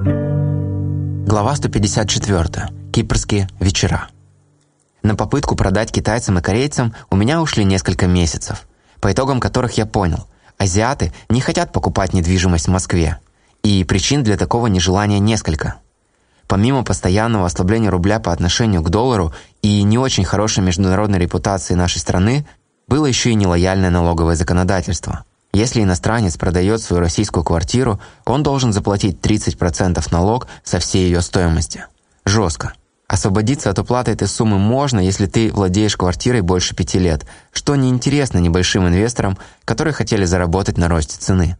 Глава 154. Кипрские вечера. На попытку продать китайцам и корейцам у меня ушли несколько месяцев, по итогам которых я понял, азиаты не хотят покупать недвижимость в Москве, и причин для такого нежелания несколько. Помимо постоянного ослабления рубля по отношению к доллару и не очень хорошей международной репутации нашей страны, было еще и нелояльное налоговое законодательство. Если иностранец продает свою российскую квартиру, он должен заплатить 30% налог со всей ее стоимости. Жестко. Освободиться от уплаты этой суммы можно, если ты владеешь квартирой больше пяти лет, что неинтересно небольшим инвесторам, которые хотели заработать на росте цены.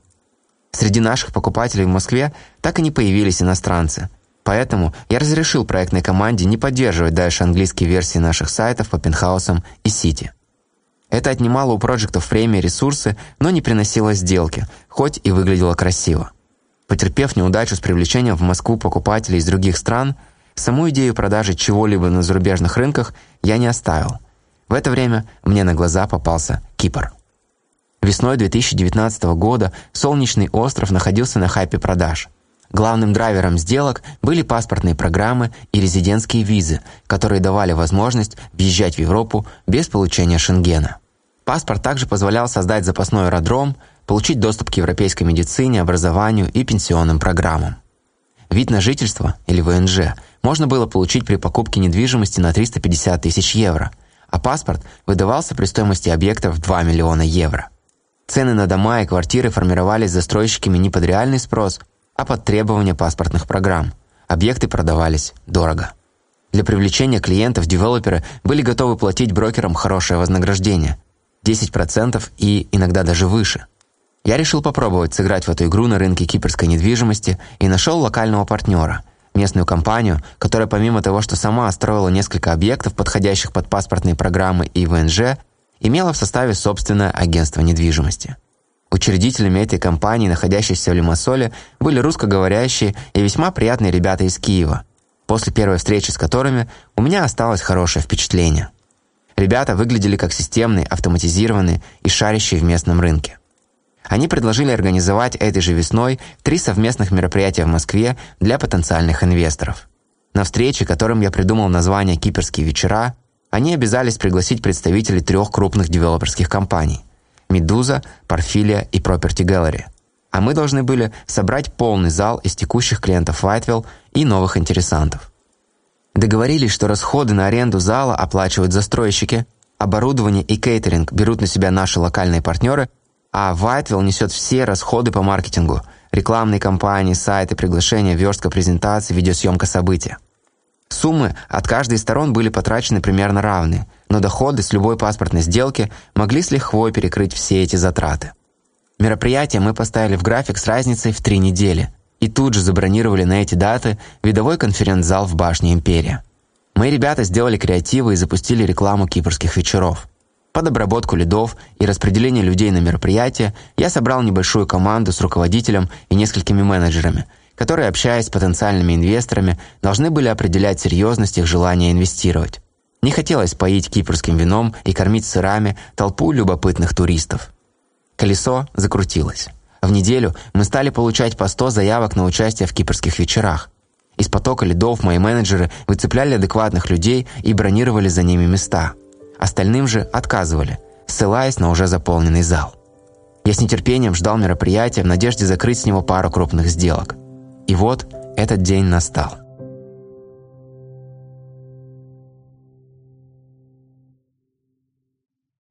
Среди наших покупателей в Москве так и не появились иностранцы. Поэтому я разрешил проектной команде не поддерживать дальше английские версии наших сайтов по пентхаусам и сити. Это отнимало у проектов время и ресурсы, но не приносило сделки, хоть и выглядело красиво. Потерпев неудачу с привлечением в Москву покупателей из других стран, саму идею продажи чего-либо на зарубежных рынках я не оставил. В это время мне на глаза попался Кипр. Весной 2019 года солнечный остров находился на хайпе продаж – Главным драйвером сделок были паспортные программы и резидентские визы, которые давали возможность въезжать в Европу без получения шенгена. Паспорт также позволял создать запасной аэродром, получить доступ к европейской медицине, образованию и пенсионным программам. Вид на жительство, или ВНЖ, можно было получить при покупке недвижимости на 350 тысяч евро, а паспорт выдавался при стоимости объекта в 2 миллиона евро. Цены на дома и квартиры формировались застройщиками не под реальный спрос, а под требования паспортных программ. Объекты продавались дорого. Для привлечения клиентов девелоперы были готовы платить брокерам хорошее вознаграждение – 10% и иногда даже выше. Я решил попробовать сыграть в эту игру на рынке кипрской недвижимости и нашел локального партнера – местную компанию, которая помимо того, что сама строила несколько объектов, подходящих под паспортные программы и ВНЖ, имела в составе собственное агентство недвижимости – Учредителями этой компании, находящейся в Лимассоле, были русскоговорящие и весьма приятные ребята из Киева, после первой встречи с которыми у меня осталось хорошее впечатление. Ребята выглядели как системные, автоматизированные и шарящие в местном рынке. Они предложили организовать этой же весной три совместных мероприятия в Москве для потенциальных инвесторов. На встрече, которым я придумал название «Киперские вечера», они обязались пригласить представителей трех крупных девелоперских компаний. Медуза, Парфилия и Property Gallery. А мы должны были собрать полный зал из текущих клиентов Whitewell и новых интересантов. Договорились, что расходы на аренду зала оплачивают застройщики, оборудование и кейтеринг берут на себя наши локальные партнеры, а Whitewell несет все расходы по маркетингу – рекламные кампании, сайты, приглашения, верстка презентаций, видеосъемка события. Суммы от каждой из сторон были потрачены примерно равные, но доходы с любой паспортной сделки могли с лихвой перекрыть все эти затраты. Мероприятие мы поставили в график с разницей в три недели и тут же забронировали на эти даты видовой конференц-зал в башне «Империя». Мои ребята сделали креативы и запустили рекламу кипрских вечеров. Под обработку лидов и распределение людей на мероприятие я собрал небольшую команду с руководителем и несколькими менеджерами – которые, общаясь с потенциальными инвесторами, должны были определять серьезность их желания инвестировать. Не хотелось поить кипрским вином и кормить сырами толпу любопытных туристов. Колесо закрутилось. В неделю мы стали получать по 100 заявок на участие в кипрских вечерах. Из потока лидов мои менеджеры выцепляли адекватных людей и бронировали за ними места. Остальным же отказывали, ссылаясь на уже заполненный зал. Я с нетерпением ждал мероприятия в надежде закрыть с него пару крупных сделок – и вот этот день настал.